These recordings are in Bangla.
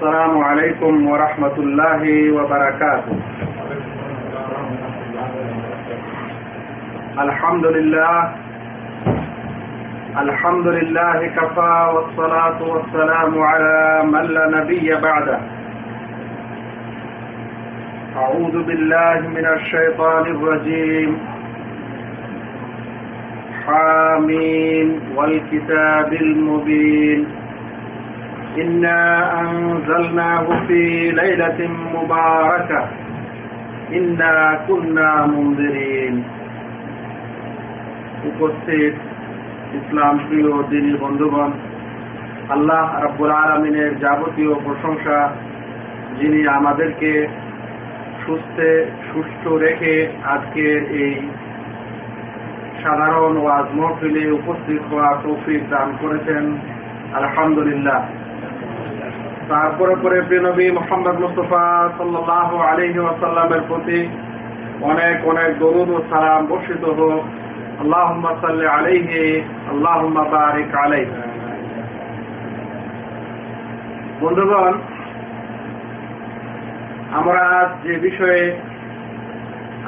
السلام عليكم ورحمة الله وبركاته. الحمد لله. الحمد لله كفى والصلاة والسلام على من لا نبي بعده. أعوذ بالله من الشيطان الرجيم. حامين والكتاب المبين. إنا أنزلناه في ليلة مباركة إنا كنا منذرين উপস্থিত ইসলাম প্রিয় দিনী বন্ধুগণ আল্লাহ রাব্বুল আলমিনের যাবতীয় প্রশংসা যিনি আমাদেরকে সুস্থে সুস্থ রেখে আজকের এই সাধারণ ওয়াজ মহফিলে উপস্থিত হওয়ার তৌফিক দান করেছেন আলহামদুলিল্লাহ তারপরে পরে প্রিয়নবী মোহাম্মদ মুস্তফা সাল্লাহ আলহি ওয়াসাল্লামের প্রতি অনেক অনেক দরুদ ও সালাম বর্ষিত হোক। আল্লাহ সাল্লি আলাইহি আল্লাহ বারিক আলাই বন্ধুগণ, আমরা যে বিষয়ে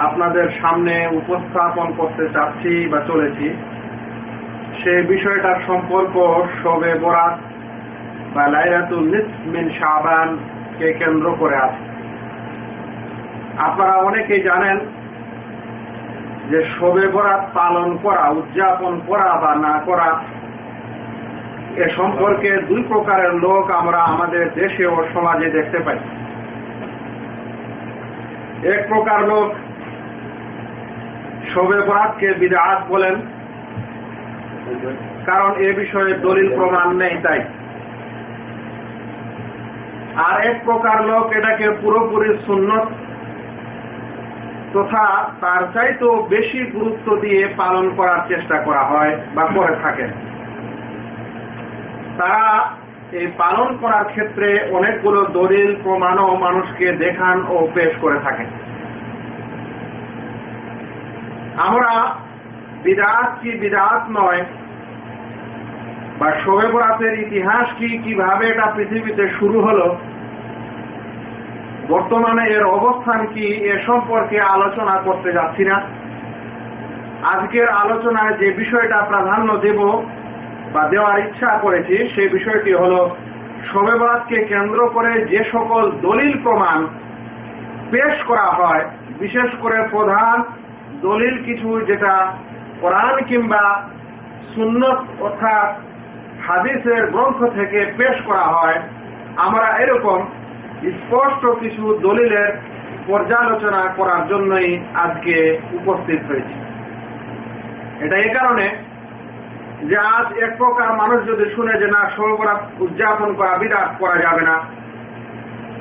আপনাদের সামনে উপস্থাপন করতে চাচ্ছি বা চলেছি, সে বিষয়টার সম্পর্ক সবে বরাত বা লাইলাতুল নিসমিন শাবান কে কেন্দ্র করে আছে। আপনারা অনেকেই জানেন যে শবে বরাত পালন করা, উদযাপন করা বা না করা, এ সম্পর্কে দুই প্রকারের লোক আমরা আমাদের দেশে ও সমাজে দেখতে পাই। এক প্রকার লোক শবে বরাতকে বিদাত বলেন, কারণ এ বিষয়ে দলিল প্রমাণ নেই তাই। আর এক প্রকার লোক এটাকে পুরোপুরি সুন্নত তথা তার চাইতেও বেশি গুরুত্ব দিয়ে পালন করার চেষ্টা করা হয় বা করে থাকেন। তারা এই পালন করার ক্ষেত্রে অনেকগুলো দলিল প্রমাণও মানুষকে দেখান ও পেশ করে থাকেন। আমরা বিরাট কি বিরাট নয় বা শোবে বরাতের ইতিহাস কি, কীভাবে এটা পৃথিবীতে শুরু হলো, বর্তমানে এর অবস্থান কি, এ সম্পর্কে আলোচনা করতে যাচ্ছি না। আজকের আলোচনায় যে বিষয়টা প্রাধান্য দেব বা দেওয়ার ইচ্ছা করেছি, সেই বিষয়টি হল শোবে বরাতকে কেন্দ্র করে যে সকল দলিল প্রমাণ পেশ করা হয়, বিশেষ করে প্রধান দলিল কিছু যেটা কোরআন কিংবা সুন্নত অর্থাৎ হাদিসের গ্রন্থ থেকে পেশ করা হয়। আমরা এরকম স্পষ্ট কিছু দলিলের পর্যালোচনা করার জন্যই আজকে উপস্থিত হয়েছি। এটা এ কারণে যে আজ এক প্রকার মানুষ যদি শুনে যে না সর্বরাত উদযাপন করা বিরাট করা যাবে না।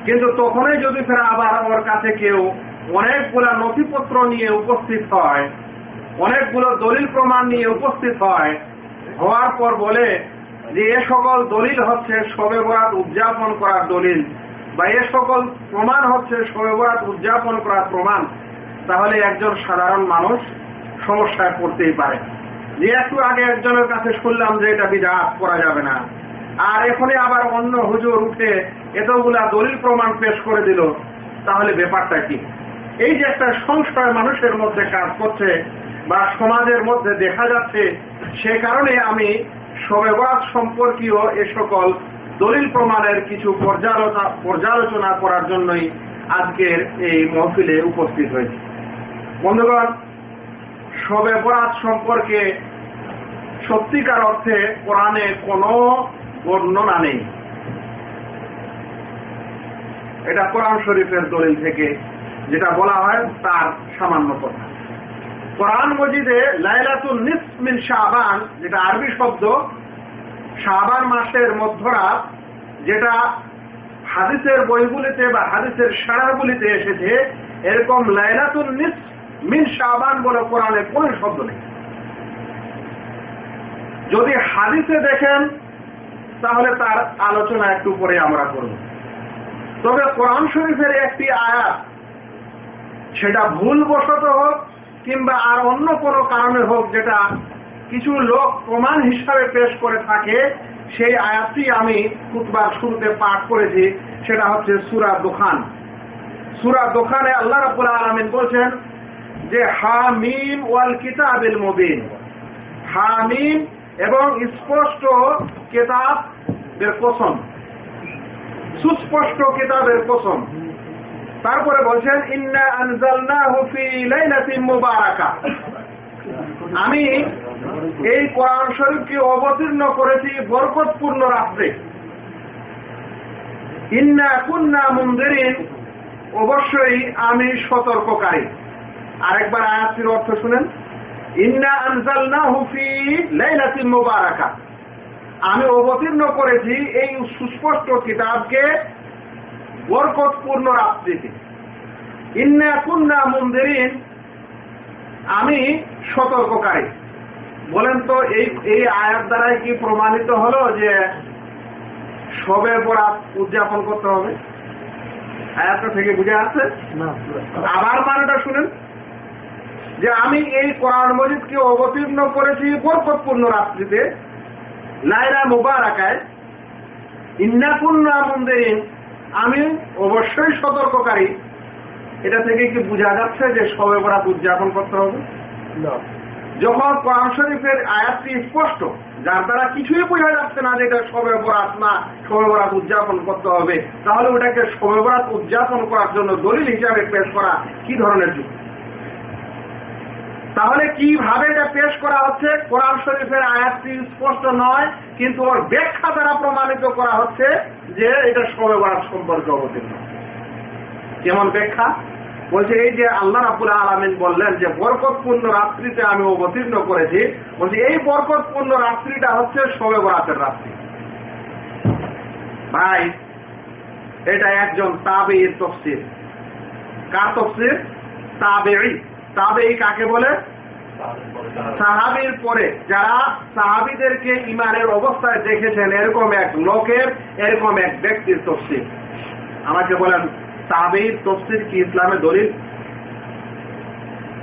কিন্তু তখনই যদি ফেরা আবার ওর কাছে কেউ অনেকগুলা নথিপত্র নিয়ে উপস্থিত হয়, অনেকগুলো দলিল প্রমাণ নিয়ে উপস্থিত হয়, হওয়ার পর বলে যে এ সকল দলিল হচ্ছে শবে বরাত উদযাপন করার দলিল বা এ সকল প্রমাণ হচ্ছে শবে বরাত উদযাপন করার প্রমাণ, তাহলে একজন সাধারণ মানুষ সমস্যায় পড়তেই পারে। যে একটু আগে একজনের কাছে শুনলাম যে এটা বিধাত করা যাবে না। আর এখনই আবার অন্য হুজুর উঠে এতগুলা দলিল প্রমাণ পেশ করে দিল, তাহলে ব্যাপারটা কি? এই যে একটা সংশয় মানুষের মধ্যে কাজ করছে বা সমাজের মধ্যে দেখা যাচ্ছে, সে কারণে আমি সবেবাদ সম্পর্কীয় এ সকল দলিল প্রমাণের কিছু পর্যালোচনা করার জন্যই আজকের এই মহফিলে উপস্থিত হয়েছে। বন্ধুগণ সবে বরাত সম্পর্কে সত্যিকার অর্থে কোরআনে কোনো বর্ণনা নেই। এটা কোরআন শরীফের দলিল থেকে যেটা বলা হয় তার সামান্য কথা। কোরআন মজিদে লাইলাতুল নিসমিন শাহবান যেটা আরবি শব্দ শাহবান মাসের মধ্যরাত, যেটা হাদিসের বইগুলিতে বা হাদিসের সারারগুলিতে এসেছে, এরকম লাইলাতুল নিস মিন শাহবান বলে কোরআনে কোন শব্দ নেই। যদি হাদিসে দেখেন, তাহলে তার আলোচনা একটু পরে আমরা করব। তবে কোরআন শরীফের একটি আয়াত, সেটা ভুল বশত হোক কিংবা আর অন্য কোনো কারণে হোক যেটা কিছু লোক প্রমাণ হিসাবে পেশ করে থাকে, সেই আয়াতটি আমি খুতবার শুরুতে পাঠ করেছি, সেটা হচ্ছে সুরা দোকান সুরা দোকানে আল্লাহ রাব্বুল আলামিন বলছেন যে, হামিম ওয়াল কিতাবিল মুবিন। হামিম এবং স্পষ্ট কিতাবের কসম। সুস্পষ্ট কেতাবের কসম। তারপরে বলছেন, ইন্না আনজালনাহু ফি লাইলাতিন মুবারাকা। আমি এই কোরআন শরীফকে অবতীর্ণ করেছি বরকতপূর্ণ রাত্রে। ইন্না কুন্না মুনদিরিন অবশ্যই আমি সতর্ককারী। আরেকবার আয়াতটির অর্থ শুনেন। ইন্না আনজালনাহু ফি লাইলাতিন মুবারাকা। আমি অবতীর্ণ করেছি এই সুস্পষ্ট কিতাবকে বরকতপূর্ণ রাত্রিতে ইন্না কুন্না মুনদিরিন আমি সতর্ককারী। বলেন তো এই এই আয়াত দ্বারাই কি প্রমাণিত হলো যে সবে বরাত উদযাপন করতে হবে? আয়াতটা থেকে বুঝে আসছে? আবার মানেটা শুনেন। যে আমি এই কোরআন মজিদকে অবতীর্ণ করেছি বরকতপূর্ণ রাত্রিতে লাইলা মুবারাকায়। ইন্নাকুন্না মন্দিরিন আমি অবশ্যই সতর্ককারী। এটা থেকে কি বোঝা যাচ্ছে যে সবে বরাত উদযাপন করতে হবে? যখন কোরআন শরীফের আয়াতটি স্পষ্ট যার দ্বারা কিছুই বোঝা যাচ্ছে না যে এটা সবে বরাত না সবে বরাত উদযাপন করতে হবে তাহলে ওটাকে সবে বরাত উদযাপন করার জন্য দলিল হিসাবে পেশ করা কি ধরনের যুক্তি? তাহলে কীভাবে এটা পেশ করা হচ্ছে? কোরআন শরীফের আয়াতটি স্পষ্ট নয়, কিন্তু ওর ব্যাখ্যা দ্বারা প্রমাণিত করা হচ্ছে যে এটা সবে বরাত সম্পর্কে অবতীর্ণ। কেমন ব্যাখ্যা? বলছে, এই যে আল্লাহ রাবুল আলমিন বললেন যে, বরকতপূর্ণ রাত্রিতে আমি অবতীর্ণ করেছি। বলছে, এই বরকতপূর্ণ রাত্রিটা হচ্ছে শবে বরাতের রাত্রি। ভাই, এটা একজন তাবেই তফসির কার তফসির তাবেই তাবেই কাকে বলে? সাহাবির পরে। যারা সাহাবিদেরকে ইমানের অবস্থায় দেখেছেন এরকম এক লোকের এরকম এক ব্যক্তির তফসির আমাকে বলেন তাবেইর তফসির কি ইসলামে দলিল?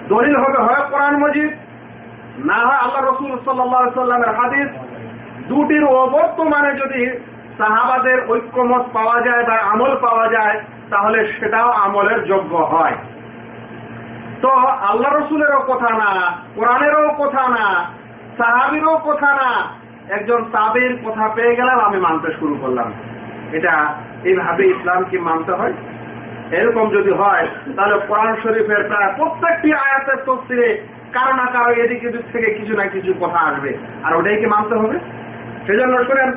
দলিল হবে হয় কোরআন মজিদ না হয় আল্লাহ রসুল সাল্লামের হাদিস। দুটির অবর্তমানে যদি সাহাবাদের ঐক্যমত পাওয়া যায় বা আমল পাওয়া যায় তাহলে সেটাও আমলের যোগ্য হয়। আল্লাহ রসুলেরও কথা না, কোরআনেরও কথা না, সাহাবিরও কথা না। একজন তাবের কথা পেয়ে গেলাম, আমি মানতে শুরু করলাম। এটা এইভাবে ইসলাম কি মানতে হয়। এরকম যদি হয়, তাহলে কোরআন শরীফের প্রায় প্রত্যেকটি আয়াতের তফসিরে কারও না কারও এদিক এদিক থেকে কিছু না কিছু কথা আসবে, আর ওটাই কি মানতে হবে? সেজন্য শোনেন,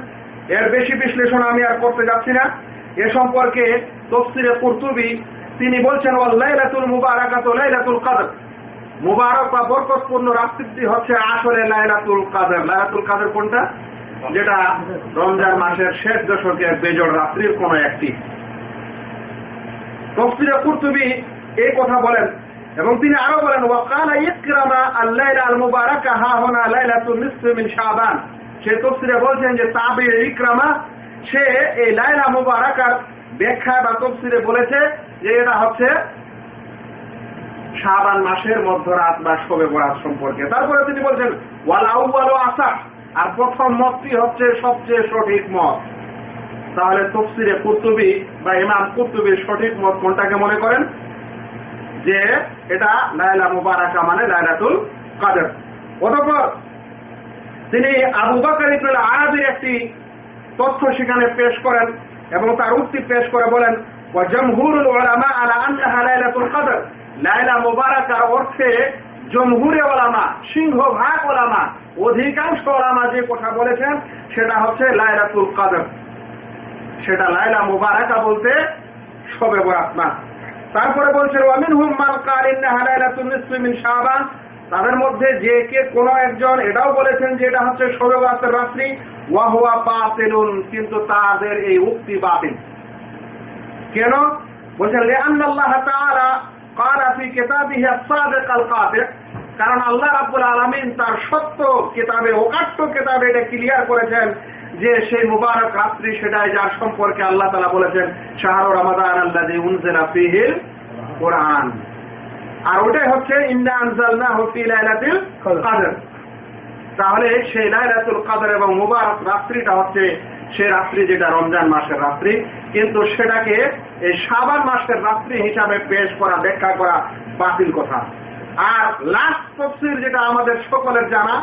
এর বেশি বিশ্লেষণ আমি আর করতে যাচ্ছি না। এ সম্পর্কে তফসিরে কর্তুবি তিনি বলছেন লাইলাতুল মুবারাকাত লাইলাতুল কাদর। মুবারক বা বরকতপূর্ণ রাত্রিটি হচ্ছে আসলে লাইলাতুল কাদের। লাইলাতুল কাদের কোনটা? যেটা রমজান মাসের শেষ দশকের বেজর রাত্রির কোন একটি। তফসিরে কুর্তুবি এই কথা বলেন এবং তিনি আরও বলেন ওয়াকালা ইকরামা আল হা লাইলাতুল শাবান। সে তফসিরে বলছেন যে, তাবি ইকরামা, সে এই লাইলা মুবারাকার ব্যাখ্যা বা তফসিরে বলেছে যে এটা হচ্ছে শাবান মাসের মধ্যরাত বা শবে বরাত সম্পর্কে। তারপরে তিনি বলছেন, ওয়াল আউয়াল আসা আর প্রথম মতটি হচ্ছে সবচেয়ে সঠিক মত। তাহলে তফসিরে কুর্তুবি বা ইমাম কুর্তুবির সঠিক মত কোনটাকে মনে করেন? যে এটা লাইলা মুবারাকা মানে লাইলাতুল কাদের। অতঃপর তিনি আবু বাকর ইবনুল আরাবির একটি তথ্য সেখানে পেশ করেন এবং তার উক্তি পেশ করে বলেন জমহুরুল ওলামা আলা আন্নাহা লাইলাতুল কদর। লাইলা মুবারাকার অর্থে জমহুরে ওলামা সিংহভাগ ওলামা অধিকাংশ ওলামা যে কথা বলেছেন, সেটা হচ্ছে লাইলাতুল কদর। সেটা লাইলা মুবারাকা বলতে সবে বরাত তারপরে বলছে ওয়ামিন হুম মান কার ইন্নাহা লাইলাতুল নিসফি শাবান। তাদের মধ্যে যে কে কোন একজন এটাও বলেছেন যে এটা হচ্ছে সবে বরাতের রাত্রি। ওয়াহুয়া বাতিলুন, কিন্তু তাদের এই উক্তি বাতিল। কেন? বলছেন লিআন্নাল্লাহ তাআলা কারণ আল্লাহ রাব্বুল আলামিন তার সত্য কিতাবে ওকাট্য কিতাবে এটা ক্লিয়ার করেছেন যে সেই মুবারক রাত্রি সেটাই যার সম্পর্কে আল্লাহ তাআলা বলেছেন, শাহরু রমাদান ফীহিল কোরআন। আর ওটাই হচ্ছে, ইন্না কদর। তাহলে সেই লাইলাতুল কদর এবং মুবারক রাত্রিটা হচ্ছে সে রাত্রি যেটা, রমজান মাসের রাত্রি, কিন্তু সেটাকে এই সাবান মাসের রাত্রি হিসাবে পেশ করা, ব্যাখ্যা করা বাতিল কথা। আর লাস্ট তফসির যেটা আমাদের সকলের জানা,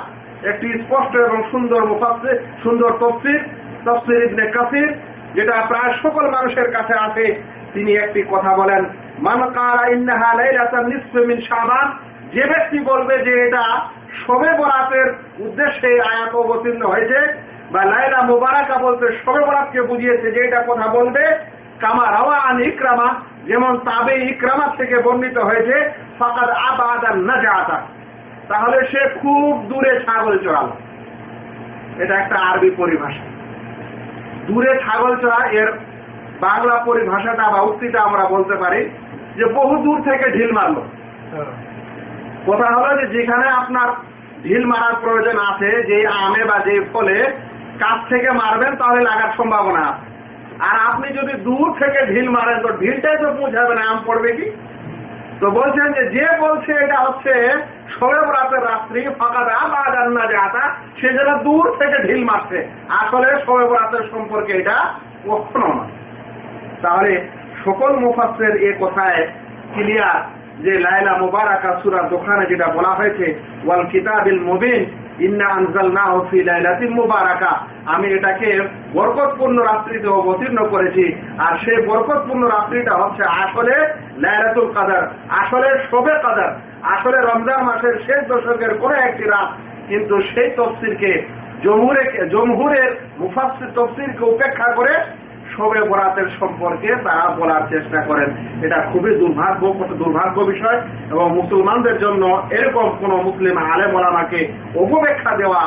একটি স্পষ্ট এবং সুন্দর মুফাসির সুন্দর তফসির তফসির ইবনে কাসির, যেটা প্রায় সকল মানুষের কাছে আছে তিনি একটি কথা বলেন, মান কারা ইন্নাহা লাইলাতান নিসফে মিন শাবান যে ব্যক্তি বলবে যে এটা শবে বরাতের উদ্দেশ্যে আয়াত অবতীর্ণ হয়েছে বা লাইলা মুবারাকা বলতে বরাতকে বুঝিয়েছে যে এটা কথা বলবে। কামা রাওয়া আন ইকরামা, যেমন তাবে ইকরামা থেকে বর্ণিত হয়েছে, ফাকাদ আবাদা নাজাতা। তাহলে সে খুব দূরে ছাগল চড়ালো। এটা একটা আরবি পরিভাষা। দূরে ছাগল চড়া, এর বাংলা পরিভাষাটা বা উক্তিটা আমরা বলতে পারি যে বহু দূর থেকে ঢিল মারলো। কথা হলো যে যেখানে আপনার ঢিল মারার প্রয়োজন আছে যে আমে বা যে ফলে কাছ থেকে মারবেন, তাহলে লাগার সম্ভাবনা আছে। আর আপনি যদি দূর থেকে ঢিল মারেন, তো ঢিলটাই তো পৌঁছাবে না, আম পড়বে কি? তো বলছেন যে যে বলছে এটা হচ্ছে শোবে বরাতের রাত্রি, ফাঁকা দা বা জান্না যাতা সে যেন দূর থেকে ঢিল মারছে। আসলে শোবে বরাতের সম্পর্কে এটা কখনো নয় তাহলে সকল মুফাসের এ কথায় ক্লিয়ার যে, লাইলা মুবারাকা সুরা দোকানে যেটা বলা হয়েছে, ওয়াল কিতাবিল মুবিন ইন্না আনজালনাহু ফি লাইলাতিন মুবারাকা। আমি এটাকে বরকতপূর্ণ রাত্রিতে অবতীর্ণ করেছি। আর সেই বরকতপূর্ণ রাত্রিটা হচ্ছে আসলে লাইলাতুল কাদার, আসলে শবে কাদার। আসলে রমজান মাসের শেষ দশকের কোন একটি রাত কিন্তু সেই তফসিরকে জমহুরে জমহুরের মুফাসসির তফসিরকে উপেক্ষা করে শবে বরাতের সম্পর্কে তারা বলার চেষ্টা করেন। এটা খুবই দুর্ভাগ্য দুর্ভাগ্য বিষয় এবং মুসলমানদের জন্য এরকম কোন মুসলিম আলে মোলামাকে অপব্যাখ্যা দেওয়া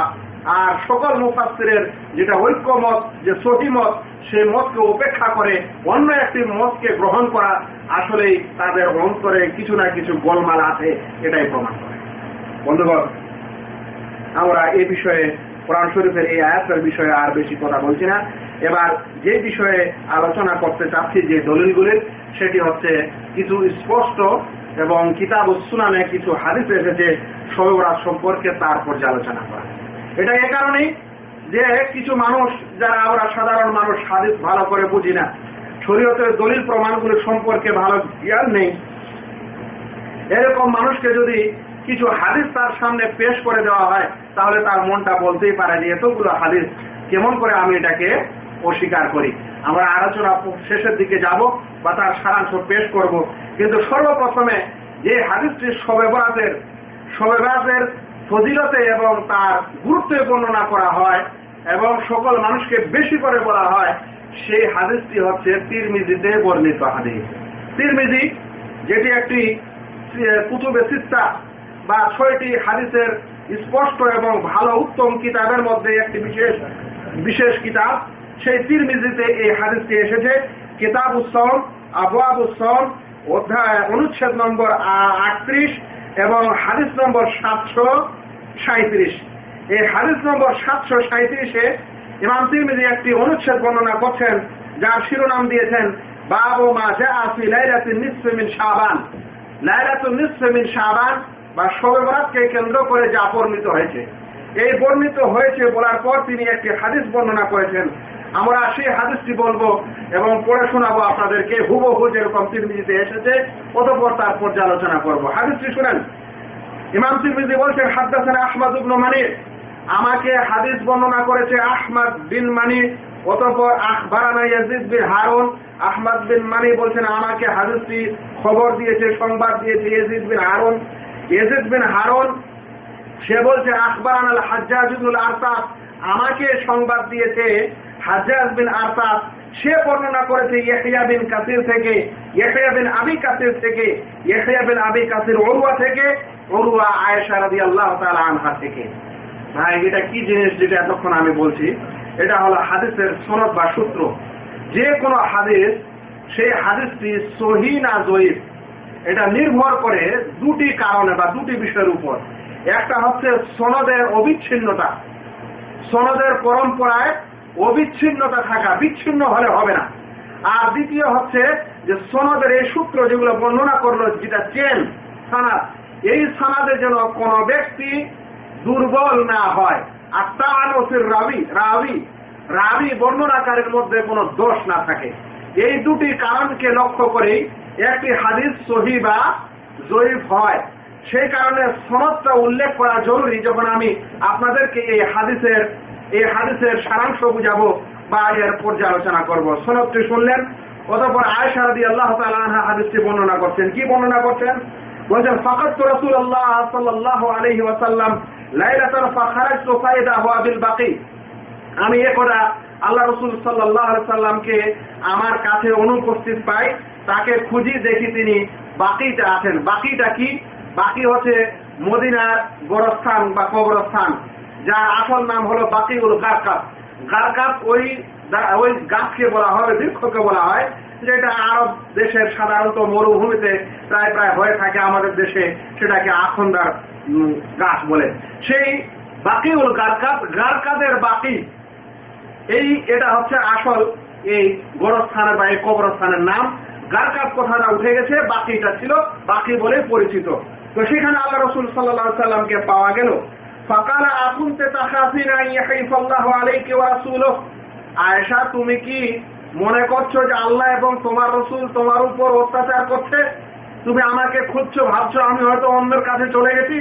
আর সকল মুফাসিরের যেটা ঐক্যমত, যে সহিমত সেই মতকে উপেক্ষা করে অন্য একটি মতকে গ্রহণ করা আসলেই তাদের অন্তরে কিছু না কিছু গোলমাল আছে, এটাই প্রমাণ করে। বন্ধুগণ, আমরা এই বিষয়ে কোরআন শরীফের এই আয়াতের বিষয়ে আর বেশি কথা বলছি না। এবার যে বিষয়ে আলোচনা করতে চাচ্ছি যে দলিলগুলির, সেটি হচ্ছে কিছু স্পষ্ট এবং কিতাব সুনানে কিছু হাদিস এসেছে সবরাত সম্পর্কে তার পর্যালোচনা করা। এটা এ কারণেই যে কিছু মানুষ যারা আমরা সাধারণ মানুষ হাদিস ভালো করে বুঝি না, শরীয়তের দলিল প্রমাণগুলি সম্পর্কে ভালো জ্ঞান নেই, এরকম মানুষকে যদি কিছু হাদিস তার সামনে পেশ করে দেওয়া হয়, তাহলে তার মনটা বলতেই পারে যে এতগুলো হাদিস কেমন করে আমি এটাকে অস্বীকার করি। আমরা আলোচনা শেষের দিকে যাব বা তার সারাংশ পেশ করব। কিন্তু সর্বপ্রথমে যে হাদিসটি সবে বরাতের সবে বরাতের ফজিলতে এবং তার গুরুত্বে বর্ণনা করা হয় এবং সকল মানুষকে বেশি করে বলা হয়, সেই হাদিসটি হচ্ছে তিরমিজিতে বর্ণিত হাদিস। তিরমিজি, যেটি একটি কুতুবে সিস্তা বা ছয়টি হাদিসের স্পষ্ট এবং ভালো উত্তম কিতাবের মধ্যে একটি বিশেষ বিশেষ কিতাব। সেই তিরমিজিতে এই হাদিসটি এসেছে কিতাব উৎসব আবু উৎসব অধ্যায় অনুচ্ছেদ নম্বর আটত্রিশ এবং হাদিস নম্বর সাতশো সাঁত্রিশ এই হাদিস নম্বর সাতশো সাঁত্রিশে ইমাম তিরমিজি একটি অনুচ্ছেদ বর্ণনা করছেন, যার শিরোনাম দিয়েছেন, বাবু মা যা আসি লাইলাতুন নিসফে মিন শাবান। লাইলাতুন নিসফে শাবান বা শবে কেন্দ্র করে যা বর্ণিত হয়েছে। এই বর্ণিত হয়েছে বলার পর তিনি একটি হাদিস বর্ণনা করেছেন আমরা সেই হাদিসটি বলব এবং পড়ে শোনাবো আপনাদেরকে। হুবহু যেরকম তিরমিজিতে এসেছে, অতপর তার পর্যালোচনা করব। হাদিসটি শুনেন। ইমাম তিরমিজি বলছেন, হাদ্দাসান আহমদ ইবনু মানি আমাকে হাদিস বর্ণনা করেছে আহমদ বিন মানি অতপর, আখবারানা Yazid bin Harun. Ahmad bin Mani বলছেন, আমাকে হাদিসটি খবর দিয়েছে, সংবাদ দিয়েছে Yazid bin Harun. Yazid bin Harun, সে বলছে, আখবারান আল হাজ্জাজুল আরতাস। আমাকে সংবাদ দিয়েছে হাজ্জাজ বিন আরতাস সে বর্ণনা করেছে ইহয়া বিন কাসির থেকে ইহয়া বিন আবি কাসির থেকে ইহয়া বিন আবি কাসির অরুয়া থেকে অরুয়া আয়েশা রাদিয়াল্লাহু তাআলা আনহা থেকে। ভাই, এটা কি জিনিস যেটা এতক্ষণ আমি বলছি? এটা হলো হাদিসের সনদ বা সূত্র। যে কোনো হাদিস, সেই হাদিসটি সহি না জয়ীফ, এটা নির্ভর করে দুটি কারণে বা দুটি বিষয়ের উপর। একটা হচ্ছে সনদের অবিচ্ছিন্নতা, সনদের পরম্পরায় অবিচ্ছিন্নতা থাকা, বিচ্ছিন্ন হলে হবে না। আর দ্বিতীয় হচ্ছে যে সনদের এই সূত্র যেগুলো বর্ণনা করল, যেটা চেন সানাদ, এই সানাদে যেন কোন ব্যক্তি দুর্বল না হয়। আর তানসির রাবি রাবি রাবি বর্ণনাকারের মধ্যে কোনো দোষ না থাকে। এই দুটি কারণকে লক্ষ্য করেই একটি হাদিস সহি বা জয়ীফ হয়। সেই কারণে সনদটা উল্লেখ করা জরুরি, যখন আমি আপনাদেরকে এই হাদিসের এই হাদিসের সারাংশ বুঝাবো বা এর পর্যালোচনা করব। সনদটি শুনলেন, অতঃপর আয়সা রাদি আল্লাহ তাআলা হাদিসটি বর্ণনা করছেন। কি বর্ণনা করছেন? বলছেন ফাকাত রাসূল আল্লাহ সাল্লাল্লাহু আলাইহি ওয়াসাল্লাম লাইলাতান ফাখারাজতু ফাইদা হুয়া বিল বাকি। আমি একদা আল্লাহ রসুল সাল্লাহ সাল্লামকে আমার কাছে অনুপস্থিত পাই। তাকে খুঁজি দেখি তিনি বাকিটা আছেন। বাকিটা কি? বাকি হচ্ছে মদিনার গোরস্থান বা কবরস্থান। যার আসল নাম হলো বাকিউল গারকাত গারকাত ওই ওই গাছকে বলা হয় বৃক্ষকে বলা হয়, যেটা আরব দেশের সাধারণত মরুভূমিতে প্রায় প্রায় হয়ে থাকে আমাদের দেশে, সেটাকে আখন্দার গাছ বলে। সেই বাকিউল গারকাত গারকাদের বাকি, এই এটা হচ্ছে আসল এই গোরস্থানের বা এই কবরস্থানের নাম। গারকাত কথাটা উঠে গেছে, বাকিটা ছিল বাকি বলে পরিচিত। তো সেখানে আল্লাহ রসুল সাল্লাহ সাল্লামকে পাওয়া গেল। ফাকালা আকুনতে তাকাসিনা ইয়াহিফাল্লাহু আলাইহি ওয়া রাসূলুহু। আয়েশা, তুমি কি মনে করছ যে আল্লাহ এবং তোমার রসুল তোমার উপর অত্যাচার করছে? তুমি আমাকে খুঁজছো, ভাবছ আমি হয়তো অন্যের কাছে চলে গেছি?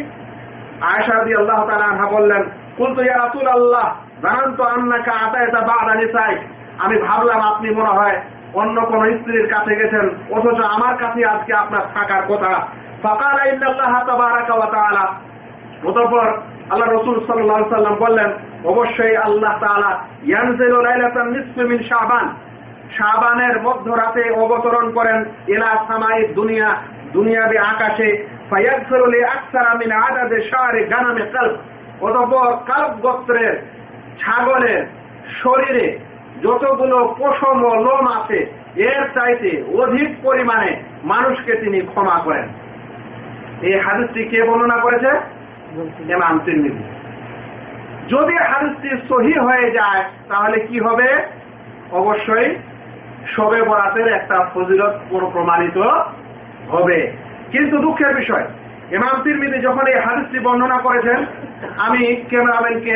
আয়েশা রাদি আল্লাহ তালা বললেন, কুলতু ইয়া রাসূল আল্লাহ জানান্ত আন্নাকা আতায়তা বাদা নিসাই। আমি ভাবলাম, আপনি মনে হয় অন্য কোন স্ত্রীর কাছে গেছেন, অথচ আমার কাছে আজকে আপনার থাকার কথা। ফাকালা ইন্নাল্লাহ তাবারাকা ওয়া তাআলা। অতঃপর আল্লাহ রসুল সাল্লাল্লাহু সাল্লাম বললেন, অবশ্যই আল্লাহ তাআলা ইয়ানজিলু লাইলাতান নিসফি মিন শাবান। শাবানের মধ্যরাতে অবতরণ করেন, ইলা সামাই দুনিয়া, দুনিয়াবি আকাশে ফায়াগফিরু লি আকসারা মিন আদাদে শারি গানামে কলব। অতঃপর কালব গোত্রের ছাগলের শরীরে যতগুলো পশম ও লোম আছে, এর চাইতে অধিক পরিমাণে মানুষকে তিনি ক্ষমা করেন। এই হাদিসটি কে বর্ণনা করেছে? ইমাম তিরমিজি। যদি হাদিসটি সহি হয়ে যায়, তাহলে কি হবে? অবশ্যই সবে বরাতের একটা ফজিলত প্রমাণিত হবে। কিন্তু দুঃখের বিষয় ইমাম তিরমিজি যখন এই হাদিসটি বর্ণনা করেছেন, আমি ক্যামেরাম্যানকে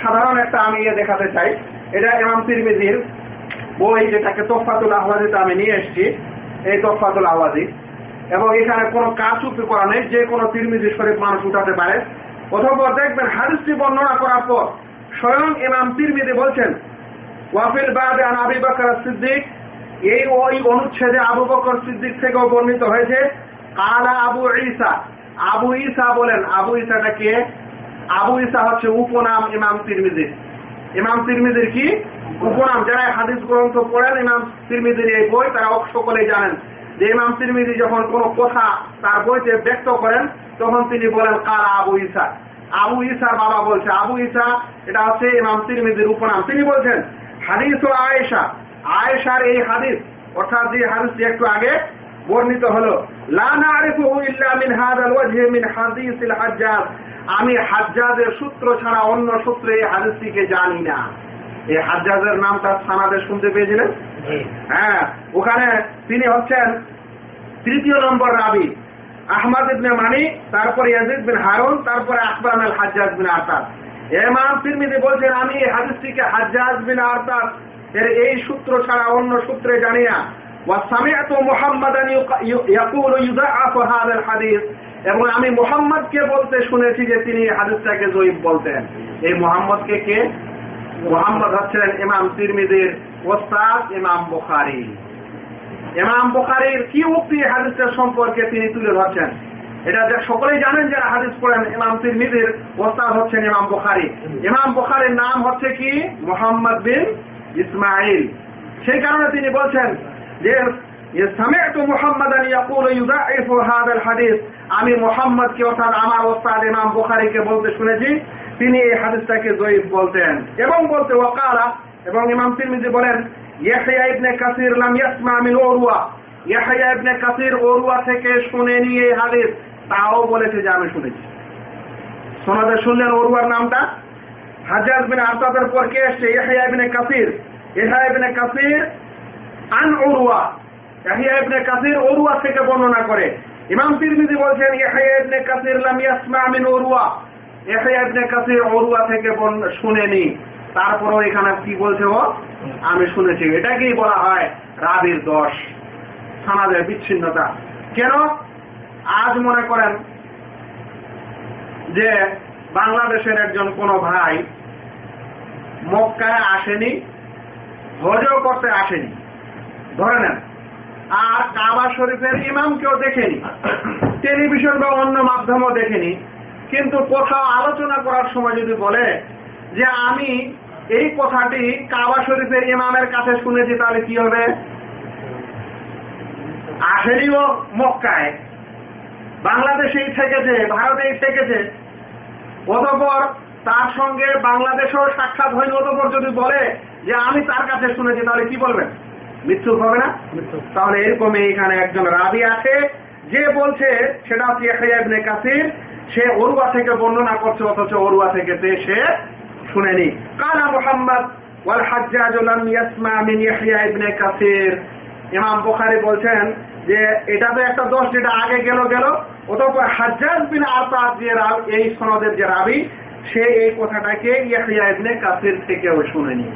সাধারণ একটা আমি ইয়ে দেখাতে চাই। এটা ইমাম তিরমিজির বই যেটাকে তোফাতুল আহওয়াজিতে আমি নিয়ে এসেছি। এই তোফাতুল আহওয়াজি। এবং এখানে কোনো কারচুপি করা নেই, যে কোনো তিরমিজি শরীফ মানুষ উঠাতে পারে। অথবা দেখবেন হাদিসটি বর্ণনা করার পর স্বয়ং ইমাম তিরমিজি বলছেন, ওয়াফিল বাদে আবি বকর সিদ্দিক। এই ওই অনুচ্ছেদে আবু বকর সিদ্দিক থেকেও বর্ণিত হয়েছে, কালা আবু ঈসা। আবু ঈসা বলেন, আবু ঈসাটা কে? আবু ঈসা হচ্ছে উপনাম ইমাম তিরমিজির ইমাম তিরমিজির কি? উপনাম। যারা হাদিস গ্রন্থ পড়েন, ইমাম তিরমিজির এই বই তারা সকলেই জানেন। যে ইমাম তিরমিজি যখন কোন কথা তার বইতে ব্যক্ত করেন, তখন তিনি বলেন কারা আবু ঈসা। আবু ঈসার বাবা বলছে, আবু ঈসা, এটা হচ্ছে ইমাম তিরমিজির উপনাম। তিনি বলছেন, হাদিস ও আয়েশা। আয়েশার এই হাদিস, অর্থাৎ যে হাদিসটি একটু আগে বর্ণিত হলো, লা নারিফুহু ইল্লা মিন হাদাল ওয়াজহি মিন হাদিসিল হাজ্জাজ। আমি হাজ্জাজের সূত্র ছাড়া অন্য সূত্রে এই হাদিসটিকে জানি না। এই হাজ্জাজের নামটা সানাদে শুনতে পেয়েছিলেন হ্যাঁ ওখানে তিনি হচ্ছেন তৃতীয় নম্বর রাবি আহমদ ইবনে মানি তারপরে ইয়াজিদ বিন হারুন তারপরে আকবর আল হাজ্জাজ বিন আরতাদ ইমাম তিরমিজি বলছেন আমি এই হাদিসটিকে হাজ্জাজ বিন আরতাদ এর এই সূত্র ছাড়া অন্য সূত্রে জানি না وسمعت محمدا يقول يضعف هذا الحديث এবং আমি মোহাম্মদকে বলতে শুনেছি যে তিনি হাদিসটাকে জয়ীব বলতেন এই মোহাম্মদকে কে মোহাম্মদ হচ্ছেন ইমাম তিরমিদের ওস্তাদ ইমাম বুখারি। ইমাম বুখারির কি উক্তি হাদিসের সম্পর্কে তিনি তুলে ধরছেন? এটা যে সকলেই জানেন যারা হাদিস পড়েন, ইমাম তিরমিদের ওস্তাদ হচ্ছেন ইমাম বুখারি। ইমাম বুখারির নাম হচ্ছে কি? মোহাম্মদ বিন ইসমাইল সেই কারণে তিনি বলছেন যে আমি মোহাম্মদকে অর্থাৎ আমার ওস্তাদ ইমাম বুখারিকে বলতে শুনেছি। তিনি এই হাদিসটাকে জয়ীফ বলতেন। এবং বলতে ওয়াকালা, এবং ইমাম তিরমিজি বলেন ইয়াহইয়া ইবনে কাসির লাম ইয়াসমা ইয়াহইয়া ইবনে কাসির থেকে শুনে নিয়ে হাদিস, তাও বলেছে যে আমি শুনেছি। সনদে শুনলেন নামটা? হাজাজ বিন পর কে এসছে? ইয়াহইয়া ইবনে কাসির। ইয়াহইয়া ইবনে কাসির আন উরওয়া। ইয়াহিয়া ইবনে কাসির উরওয়া থেকে বর্ণনা করে। ইমাম তিরমিজি বলছেন, ইয়াহিয়া ইবনে কাসির লাম ইয়াসমা মিন উরওয়া। শুনেনি। তারপরেও এখানে কি বলছে ও? আমি শুনেছি। এটাকেই বলা হয় রাবির দোষ। সমাজের বিচ্ছিন্নতা। কেন? আজ মনে করেন যে বাংলাদেশের একজন কোন ভাই মক্কায় আসেনি, হজও করতে আসেনি। ধরে নেন। আর কাবা শরীফের ইমামকেও দেখেনি। টেলিভিশন বা অন্য মাধ্যমও দেখেনি। কিন্তু কোথাও আলোচনা করার সময় যদি বলে যে আমি এই কথাটি কাবা শরীফের ইমামের কাছে শুনেছি তাহলে কি হবে? আসেনিও মক্কায়। বাংলাদেশেই থেকেছে ভারতেই থেকেছে। অতপর তার সঙ্গে বাংলাদেশও সাক্ষাৎ হয়নি অতপর যদি বলে যে আমি তার কাছে শুনেছি তাহলে কি বলবেন? মৃত্যু হবে না? তাহলে এরকমই এখানে একজন রাবি আছে যে বলছে সেটা হচ্ছে ইবনে কাসির। সে অরুয়া থেকে বর্ণনা করছে, অথচ অরুয়া থেকে সে শুনেনি। কালা মুহাম্মদ, ওয়াল হাজ্জাজ ইয়াসমা মিন ইবনে কাসির। ইমাম বলছেন যে, এটা তো একটা দোষ, যেটা আগে গেল গেল। অতঃপর হাজ্জাজ বিন যে এই সনদের যে রাবি, সে এই কথাটাকে ইয়াহইয়া ইবনে কাসির থেকেও শুনেনি।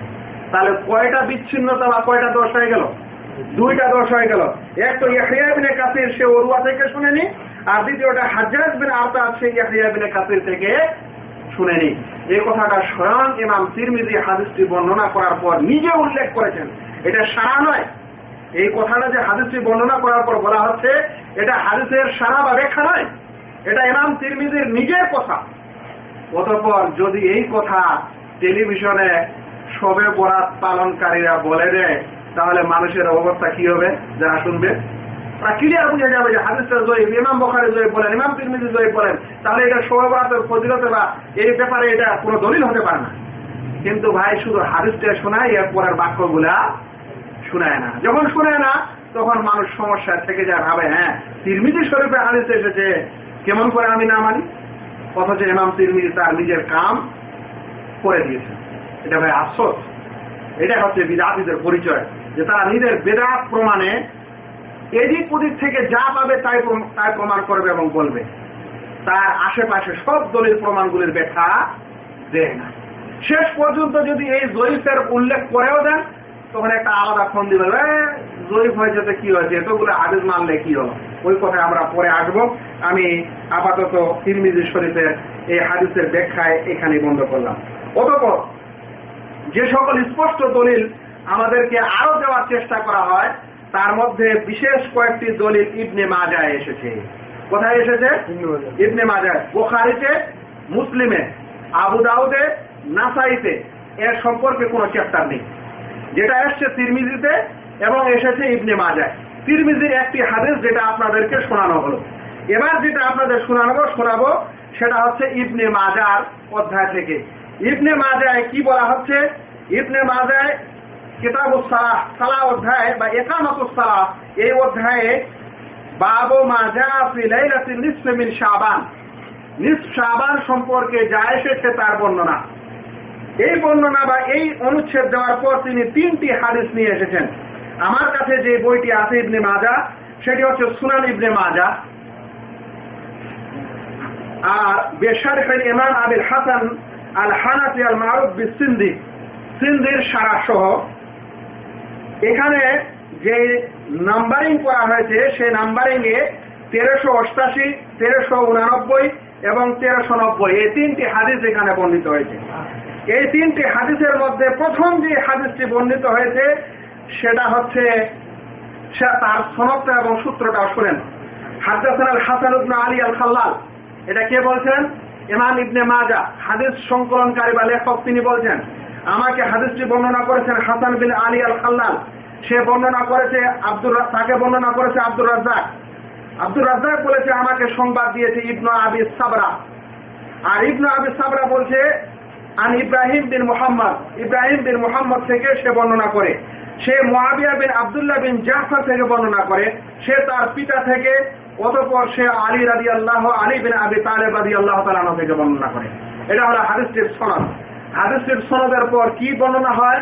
তাহলে কয়টা বিচ্ছিন্নতা বা কয়টা দোষ হয়ে গেল? দুইটা দোষ হয়ে গেল। এক তো ইয়াহইয়া ইবনে কাসির, সে ওরুয়া থেকে শুনেনি। আর দ্বিতীয়টা হাজ্জাজ বিন আরতাদ সে ইয়াহইয়া ইবনে কাসির থেকে শুনেনি এই কথাটা স্বয়ং ইমাম তিরমিজি হাদিসটি বর্ণনা করার পর নিজে উল্লেখ করেছেন। এটা সারা নয়। এই কথাটা যে হাদিসটি বর্ণনা করার পর বলা হচ্ছে, এটা হাদিসের সারা বা ব্যাখ্যা নয়। এটা ইমাম তিরমিজির নিজের কথা। অতঃপর যদি এই কথা টেলিভিশনে সবে বরাত পালনকারীরা বলে দেয়, তাহলে মানুষের অবস্থা কি হবে? যারা শুনবে। যাবে যে জয়ীব ইমাম বখারে জয়ীব বলেন, ইমাম তিরমিজি জয়ীব বলেন, তাহলে এটা ফজিলতে বা এই ব্যাপারে এটা কোনো দলিল হতে পারে না। কিন্তু ভাই, শুধু হাদিসটা শোনায় এর পরের বাক্যগুলা শোনায় না। যখন শোনায় না, তখন মানুষ সমস্যা থেকে যায়, ভাবে হ্যাঁ তিরমিজি শরীফে হাদিস এসেছে, কেমন করে আমি না মানি? অথচ ইমাম তিরমিজি তার নিজের কাম করে দিয়েছে এটা ভাই আফসোস। এটা হচ্ছে বিদাতিদের পরিচয়, যে তারা নিজের বেদাত প্রমাণে এদিক ওদিক থেকে যা পাবে তাই তাই প্রমাণ করবে এবং বলবে। তার আশেপাশে সব দলিল প্রমাণগুলির ব্যাখ্যা দেয় না। শেষ পর্যন্ত যদি এই জয়ীফের উল্লেখ করেও দেন তখন একটা আলাদা ফোন দিবে "এ, জয়ীফ হয়ে যেতে কি হয়েছে? এতগুলো আদেশ মানলে কি হলো? ওই কথায় আমরা পরে আসব। আমি আপাতত তিরমিজি শরীফের এই হাদিসের ব্যাখ্যায় এখানে বন্ধ করলাম। অতপর যে সকল স্পষ্ট দলিল আমাদেরকে আরও দেওয়ার চেষ্টা করা হয় তার মধ্যে বিশেষ কয়েকটি দলিল ইবনে মাজায় এসেছে। কোথায় এসেছে? ইবনে মাজায়। বোখারিতে মুসলিমে আবু দাউদে নাসাইতে এর সম্পর্কে কোনো চ্যাপ্টার নেই। যেটা এসছে তিরমিজিতে এবং এসেছে ইবনে মাজায়। তিরমিজির একটি হাদিস যেটা আপনাদেরকে শোনানো হলো। এবার যেটা আপনাদের শোনানো শোনাবো সেটা হচ্ছে ইবনে মাজার অধ্যায় থেকে। ইবনে মাজায় কি বলা হচ্ছে? ইবনে মাজায় কিতাবুস সালাহ সালাহ অধ্যায় বা একামতুস সালাহ এই অধ্যায়ে বাবু মাজা ফি লাইলাতিন শাবান। নিসফ শাবান সম্পর্কে যা এসেছে তার বর্ণনা। এই বর্ণনা বা এই অনুচ্ছেদ দেওয়ার পর তিনি তিনটি হাদিস নিয়ে এসেছেন। আমার কাছে যে বইটি আছে ইবনে মাজা সেটি হচ্ছে সুনান ইবনে মাজা আর বেশারেফের ইমাম হাসান আল হানাফি আল মারুফ বিসিন্দি। সিন্দির সারা সহ এখানে যে নাম্বারিং করা হয়েছে, সেই নাম্বারিং এ তেরোশো অষ্টাশি, তেরোশো উনানব্বই এবং তেরোশো নব্বই। এই তিনটি হাদিস এখানে বর্ণিত হয়েছে। এই তিনটি হাদিসের মধ্যে প্রথম যে হাদিসটি বর্ণিত হয়েছে, সেটা হচ্ছে তার সনদটা এবং সূত্রটা শুনেন। হাদাসান আল হাসান ইবনে আলী আল খাল্লাল এটা কে বলছেন? ইমাম ইবনে মাজা হাদিস সংকলনকারী বা লেখক তিনি বলছেন আমাকে হাদিসটি বর্ণনা করেছেন হাসান বিন আলী আল খাল্লাল সে বর্ণনা করেছে আব্দুর তাকে বর্ণনা করেছে আব্দুর রাজ্জাক। আব্দুর রাজ্জাক বলেছে, আমাকে সংবাদ দিয়েছে ইবনু আবি সাবরা। আর ইবনু আবি সাবরা বলছে, আন ইব্রাহিম বিন মোহাম্মদ। ইব্রাহিম বিন মোহাম্মদ থেকে সে বর্ণনা করে। সে মুয়াবিয়া বিন আব্দুল্লাহ বিন জাফর থেকে বর্ণনা করে। সে তার পিতা থেকে, অতঃপর সে আলী রাদি আল্লাহ আলী বিন আবি তালেব রাদি আল্লাহ তালানো থেকে বর্ণনা করে। এটা হলো হাদিসটির সনদ। হাদিসটির সনদের পর কি বর্ণনা হয়?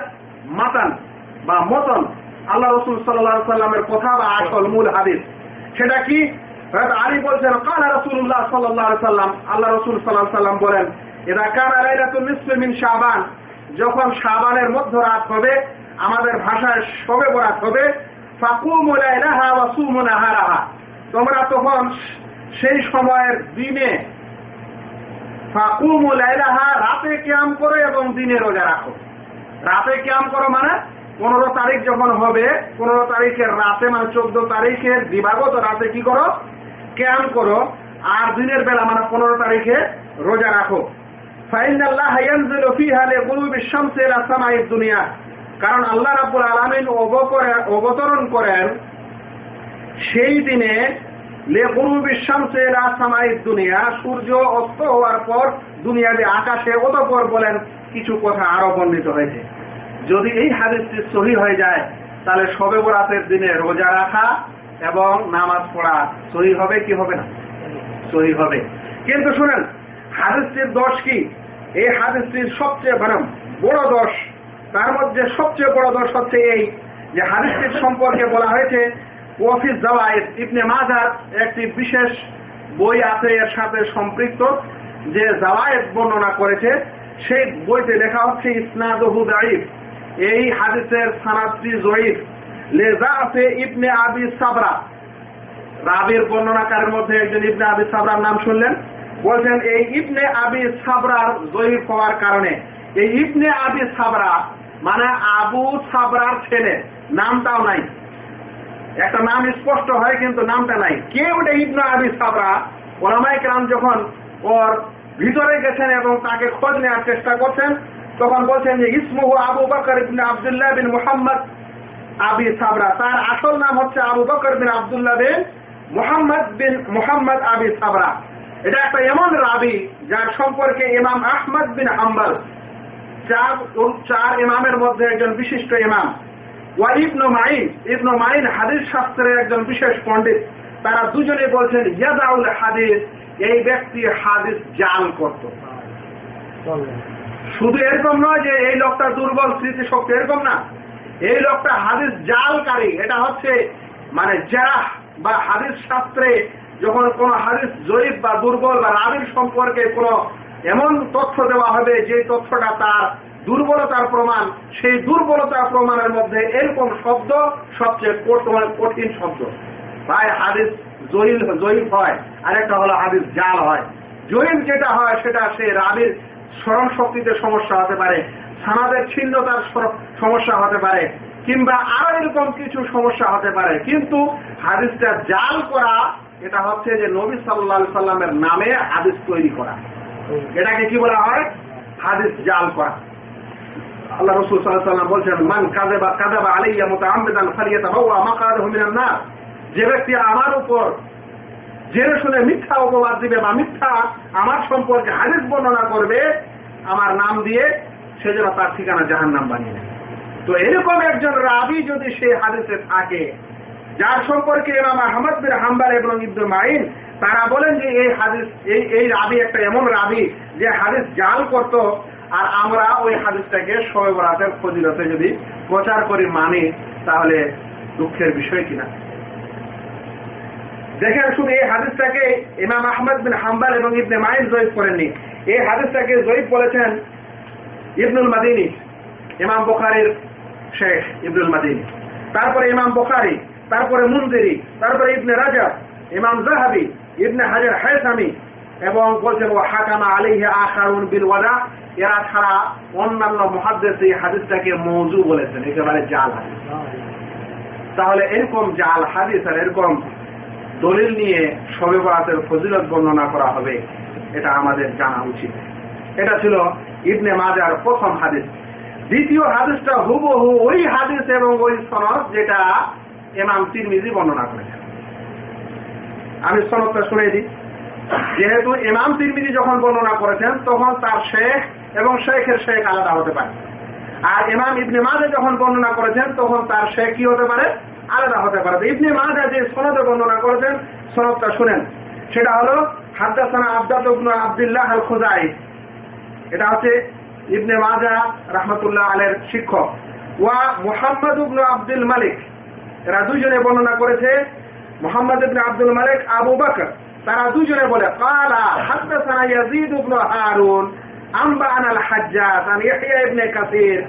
মাতান বা মতন আল্লাহ রসুল সাল্লামের কথা বা আসল মূল হাদিস। সেটা কি? আলী বলছেন, কালা রসুল্লাহ সাল্লাহ সাল্লাম আল্লাহ রসুল সাল্লাহ সাল্লাম বলেন এরা কানা লাইলাতুল নিসফে মিন শাবান যখন সাবানের মধ্যরাত হবে, আমাদের ভাষায় সবে বরাত হবে ফাকুমুলাইলাহা ওয়া সুমুনাহারাহা তোমরা তখন সেই সময়ের দিনে ফাকুমুলাইলাহা রাতে ক্যাম করো এবং দিনে রোজা রাখো। রাতে ক্যাম করো মানে পনেরো তারিখ যখন হবে, পনেরো তারিখের রাতে মানে চোদ্দ তারিখের দিবাগত রাতে কি করো? ক্যাম করো। আর দিনের বেলা মানে পনেরো তারিখে রোজা রাখো। দুনিয়া। কারণ আল্লাহ রাব্বুল আলামিন অবতরণ করেন সেই দিনে সূর্য অস্ত হওয়ার পর আকাশে অতঃপর বলেন কিছু কথা আরও হয়েছে। যদি এই হাদিসটি সহি হয়ে যায়, তাহলে সবে বরাতের দিনে রোজা রাখা এবং নামাজ পড়া সহি হবে কি হবে না? সহি হবে। কিন্তু শুনেন, হাদিসটির দোষ কি? এই হাদিসটির সবচেয়ে মানে বড় দোষ, তার মধ্যে সবচেয়ে বড় দোষ হচ্ছে এই যে হাদিসটির সম্পর্কে বলা হয়েছে ওয়াফিস জাওয়ায়েদ ইবনে মাজার একটি বিশেষ বই আছে এর সাথে সম্পৃক্ত, যে জাওয়ায়েদ বর্ণনা করেছে। সেই বইতে লেখা হচ্ছে, ইসনাদহু দাইফ এই হাদিসের সানাদটি জয়ীফ। লেজা আছে ইবনে আবি সাবরা। রাবির বর্ণনাকারের মধ্যে একজন ইবনে আবি সাবরার নাম শুনলেন। বলছেন, এই ইবনে আবি সাবরার জয়ীফ হওয়ার কারণে। এই ইবনে আবি সাবরা মানে আবু সাবরার ছেলে, নামটাও নাই। একটা নাম স্পষ্ট হয়, কিন্তু নামটা নাই। কে ওটা ইবনে আবি সাবরা? ওলামাই কালাম যখন ওর ভিতরে গেছেন এবং তাকে খোঁজ নেওয়ার চেষ্টা করছেন, তখন বলছেন যে, ইসমুহু আবু বকর ইবনে আবদুল্লাহ বিন মুহাম্মদ আবি সাবরা। তার আসল নাম হচ্ছে আবু বকর বিন আবদুল্লাহ বিন মুহাম্মদ বিন মুহাম্মদ আবি সাবরা। এটা একটা এমন রাবি যার সম্পর্কে ইমাম আহমদ বিন হাম্বাল চার চার ইমামের মধ্যে একজন বিশিষ্ট ইমাম। ওয়া ইবনু মাইন ইবনু মাইন হাদিস শাস্ত্রের একজন বিশেষ পণ্ডিত। তারা দুজনে বলছেন, ইয়াদাউল হাদিস, এই ব্যক্তি হাদিস জাল করত। শুধু এরকম নয় যে এই লোকটা দুর্বল স্মৃতি শক্তি এরকম না। এই লোকটা হাদিস জালকারী। এটা হচ্ছে মানে জারাহ বা হাদিস শাস্ত্রে যখন কোন হাদিস জয়ীফ বা দুর্বল বা রাবির সম্পর্কে কোন এমন তথ্য দেওয়া হবে যে তথ্যটা তার দুর্বলতার প্রমাণ, সেই দুর্বলতার প্রমাণের মধ্যে এরকম শব্দ সবচেয়ে কঠিন শব্দ। ভাই, হাদিস জহিল জয়ীফ হয়, আরেকটা হলো হাদিস জাল হয়। জয়ীফ যেটা হয়, সেটা সে রাবির স্মরণ শক্তিতে সমস্যা হতে পারে সানাদের ছিন্নতার সমস্যা হতে পারে, কিংবা আরও এরকম কিছু সমস্যা হতে পারে। কিন্তু হাদিসটা জাল করা, এটা হচ্ছে যে নবী সাল্লা সাল্লামের নামে হাদিস তৈরি করা। এটাকে কি বলা হয়? হাদিস জাল করা। আল্লাহ রসুল সাল্লাহ সাল্লাম বলছেন, মান কাদেবা কাদেবা আলাইয়া মতো আহমেদান ফালিয়াতা বাবা আমাকাদ হমিনান না যে ব্যক্তি আমার উপর জেনে শুনে মিথ্যা অপবাদ দিবে বা মিথ্যা আমার সম্পর্কে হাদিস বর্ণনা করবে, আমার নাম দিয়ে সে যেন তার ঠিকানা জাহান নাম বানিয়ে নেয়। তো এরকম একজন রাবি যদি সে হাদিসে থাকে, যার সম্পর্কে ইমাম আহমদ বিন হাম্বার এবং ইবদুল মাইন তারা বলেন যে এই হাদিস, এই এই রাবি একটা এমন রাবি যে হাদিস জাল করত আর আমরা ওই হাদিসটাকে শবে বরাতের ফজিলতে যদি প্রচার করি, মানি, তাহলে দুঃখের বিষয় কিনা? দেখেন, শুধু এই হাদিসটাকে ইমাম আহমদ বিন হাম্বাল এবং ইবনে মাইন জয়ীফ করেননি। এই হাদিসটাকে জয়ীফ বলেছেন ইবনুল মাদিনী, ইমাম বোখারির শেখ ইবনুল মাদিনী। তারপরে ইমাম বোখারি, তারপরে মুন্দিরি তারপরে ইবনে রাজা ইমাম জাহাবি ইবনে হাজার হায়সামি এবং বলছেন ও হাকামা আলিহে আখারুন বিল ওয়াদা এরা ছাড়া অন্যান্য মহাদ্দেশ এই হাদিসটাকে মৌজু বলেছেন একেবারে জাল হাদিস। তাহলে এরকম জাল হাদিস আর এরকম দলিল নিয়ে সবে বরাতের ফজিলত বর্ণনা করা হবে, এটা আমাদের জানা উচিত। এটা ছিল ইবনে মাজার প্রথম হাদিস। দ্বিতীয় হাদিসটা হুবহু ওই হাদিস এবং ওই সনদ যেটা এমাম তিরমিজি বর্ণনা করেছেন। আমি সনদটা শুনে দিই। যেহেতু ইমাম তিরমিজি যখন বর্ণনা করেছেন, তখন তার শেখ এবং শেখের শেখ আলাদা হতে পারে। আর ইমাম ইবনে মাজে যখন বর্ণনা করেছেন, তখন তার শেখ কি হতে পারে? আলাদা হতে পারে। ইবনে মাজা যে সনদে বর্ণনা করেছেন, সনদটা শুনেন। সেটা হলো, হাদ্দাসানা আব্দাত আব্দুল্লাহ আল খুজাই এটা হচ্ছে ইবনে মাজা রহমতুল্লাহ আলের শিক্ষক। ওয়া মুহাম্মদ ইবনে আব্দুল মালিক। এরা দুজনে বর্ণনা করেছে, মোহাম্মদ ইবনে আব্দুল মালিক, আবু বকর। তারা দুজনে বলে, কালা হাদ্দাসানা ইয়াজিদ ইবনে হারুন। أنبأنا الحجاج عن يحيى بن كثير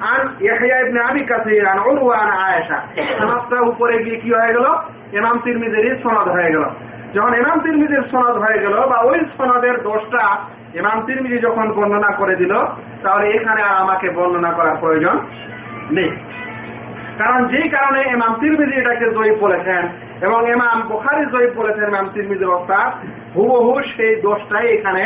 عن يحيى بن أبي كثير عن عروة عن عائشة সনদটা উপরে গিয়ে কি হয়ে গেল ইমাম তিরমিজির সনদ হয়ে গেল যখন ইমাম তিরমিজির সনদ হয়ে গেল বা ওই সনদের দোষটা ইমাম তিরমিজি যখন বর্ণনা করে দিল তাহলে এখানে আর আমাকে বর্ণনা করার প্রয়োজন নেই কারণ যেই কারণে ইমাম তিরমিজি এটাকে জয়ীব বলেছেন এবং ইমাম বুখারি জয়ীব বলেছেন ইমাম তিরমিজির অর্থাৎ হুবহু সেই দোষটাই এখানে